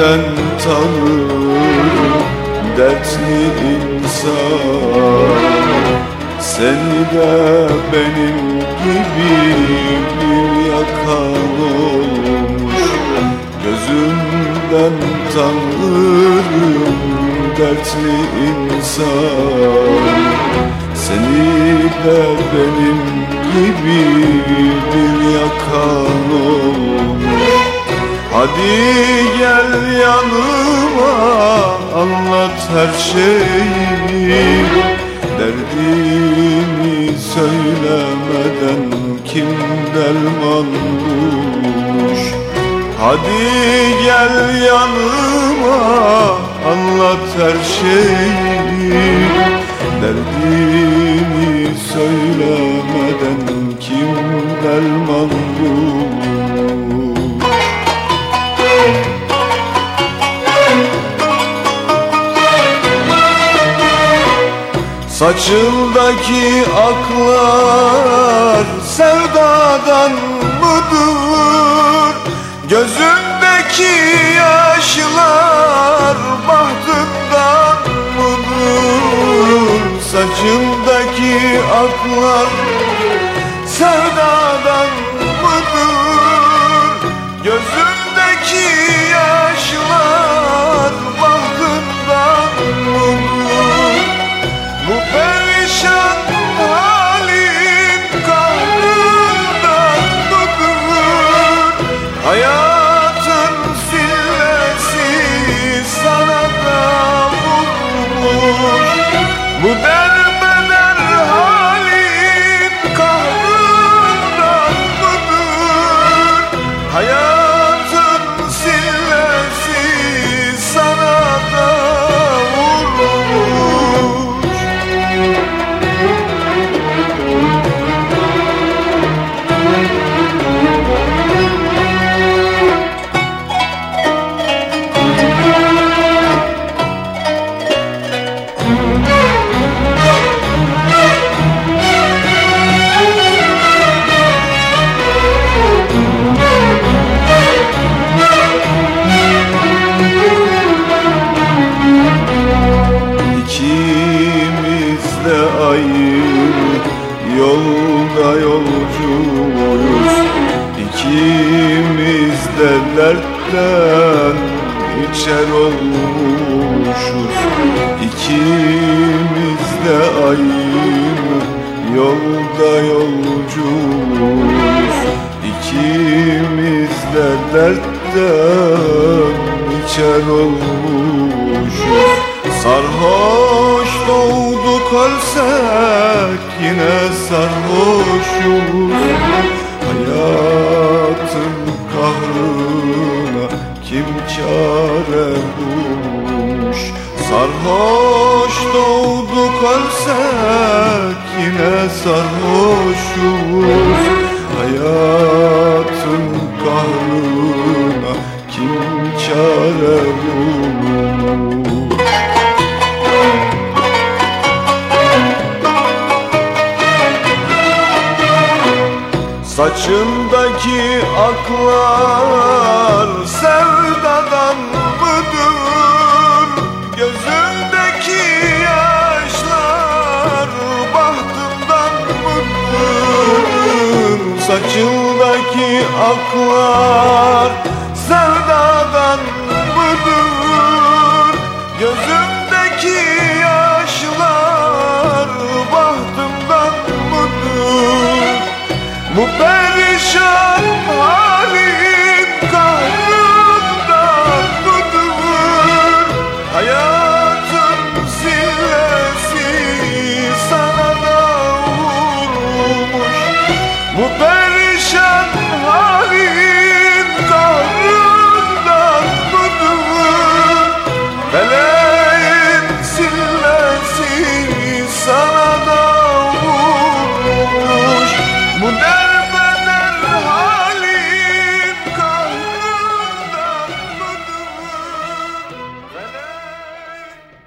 Gözünden tanırım dertli insan. Seni de benim gibi bir yakan olmuş. Gözünden tanırım dertli insan. Seni de benim gibi bir yakan olmuş Hadi gel yanıma anlat her şeyi Derdini söylemeden kim derman bulmuş Hadi gel yanıma anlat her şeyi Saçındaki aklar sevdadan mıdır? Gözündeki yaşlar bahtından mıdır? Saçındaki aklar sevdadan yolcuyuz İkimiz de dertten içer olmuşuz. İkimiz de aynı yolda yolcuyuz. İkimiz de dertten içer olmuşuz. Sarhoş doğduk ölsek yine sarhoşuz. Hayatın kahrına kim çare bulmuş? Sarhoş doğduk ölsek yine sarhoşuz. Hayatın kahrına kim çare bulmuş Saçındaki aklar sevdadan mıdır? Gözündeki yaşlar bahtımdan mıdır? Saçındaki aklar Bu